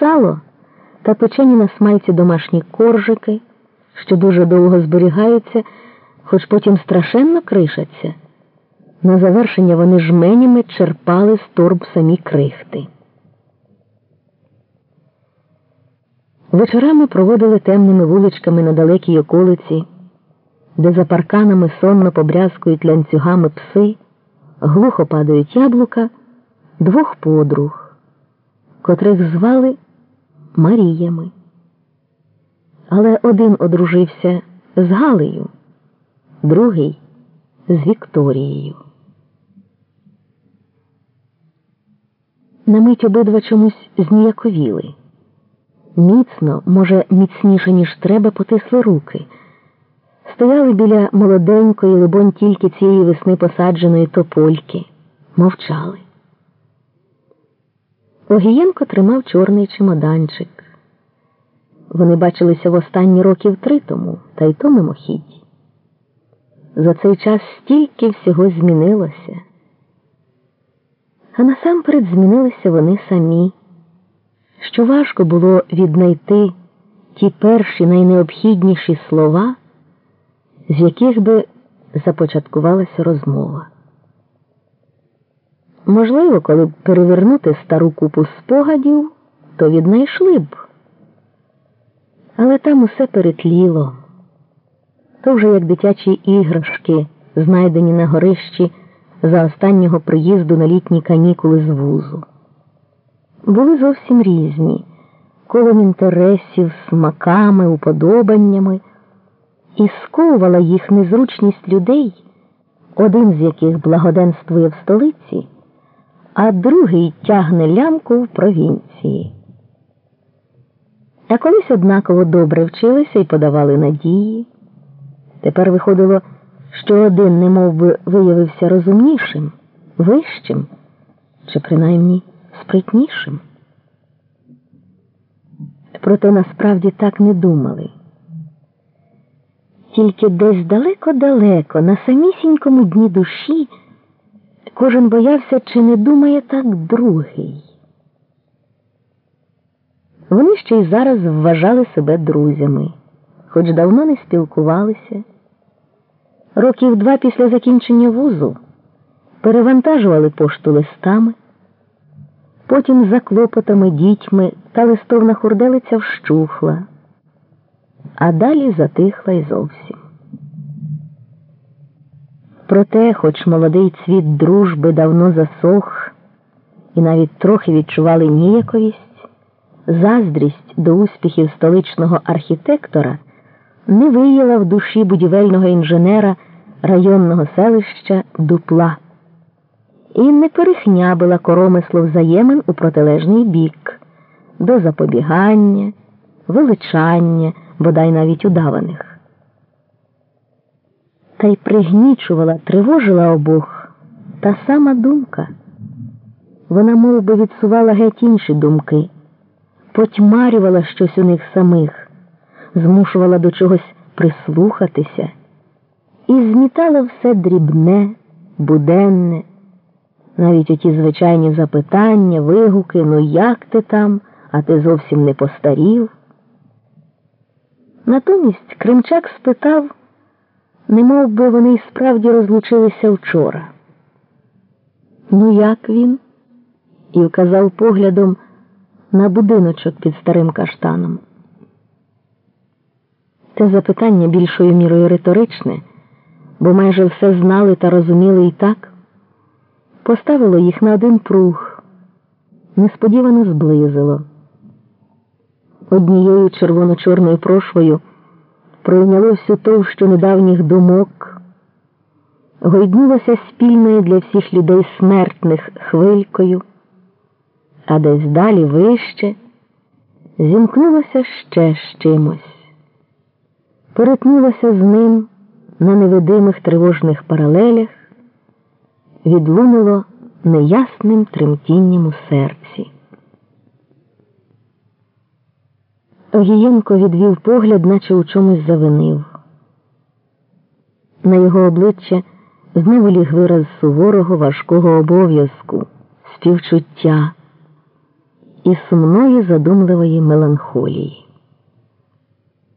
сало та печені на смальці домашні коржики, що дуже довго зберігаються, хоч потім страшенно кришаться. На завершення вони жменями черпали з торб самі крихти. Вечорами проводили темними вуличками на далекій околиці, де за парканами сонно побрязкують ланцюгами пси, глухо падають яблука двох подруг, котрих звали Маріями. Але один одружився з Галею, другий з Вікторією. На мить обидва чомусь зніяковіли. Міцно, може, міцніше, ніж треба, потисли руки. Стояли біля молоденької, либонь, тільки цієї весни посадженої топольки, мовчали. Огієнко тримав чорний чемоданчик. Вони бачилися в останні років три тому, та й то мимохідь. За цей час стільки всього змінилося. А насамперед змінилися вони самі, що важко було віднайти ті перші найнеобхідніші слова, з яких би започаткувалася розмова. Можливо, коли б перевернути стару купу спогадів, то віднайшли б. Але там усе перетліло. То вже як дитячі іграшки, знайдені на горищі за останнього приїзду на літні канікули з вузу. Були зовсім різні, колом інтересів, смаками, уподобаннями, і сковувала їх незручність людей, один з яких благоденствує в столиці а другий тягне лямку в провінції. А колись однаково добре вчилися і подавали надії. Тепер виходило, що один немов би виявився розумнішим, вищим чи принаймні спритнішим. Проте насправді так не думали. Тільки десь далеко-далеко, на самісінькому дні душі. Кожен боявся, чи не думає так другий. Вони ще й зараз вважали себе друзями, хоч давно не спілкувалися. Років два після закінчення вузу перевантажували пошту листами, потім за клопотами, дітьми та листовна хурделиця вщухла, а далі затихла й зовсім. Проте, хоч молодий цвіт дружби давно засох, і навіть трохи відчували ніяковість, заздрість до успіхів столичного архітектора не виїла в душі будівельного інженера районного селища Дупла і не перехнябила коромисло взаємин у протилежний бік до запобігання, величання, бодай навіть удаваних та й пригнічувала, тривожила обох. Та сама думка. Вона мов би, відсувала геть інші думки, потьмарювала щось у них самих, змушувала до чогось прислухатися. І змітала все дрібне, буденне, навіть оті звичайні запитання, вигуки, ну як ти там, а ти зовсім не постарів. Натомість Кримчак спитав не мов би вони й справді розлучилися вчора. Ну, як він? І вказав поглядом на будиночок під старим каштаном. Це запитання більшою мірою риторичне, бо майже все знали та розуміли і так, поставило їх на один пруг, несподівано зблизило. Однією червоно-чорною прошвою пройняло всю товщу недавніх думок, гойднулося спільною для всіх людей смертних хвилькою, а десь далі вище зімкнулося ще з чимось, перетнулося з ним на невидимих тривожних паралелях, відлунило неясним тремтінням у серці. Огієнко відвів погляд, наче у чомусь завинив. На його обличчя знову ліг вираз суворого важкого обов'язку, співчуття. і сумної задумливої меланхолії.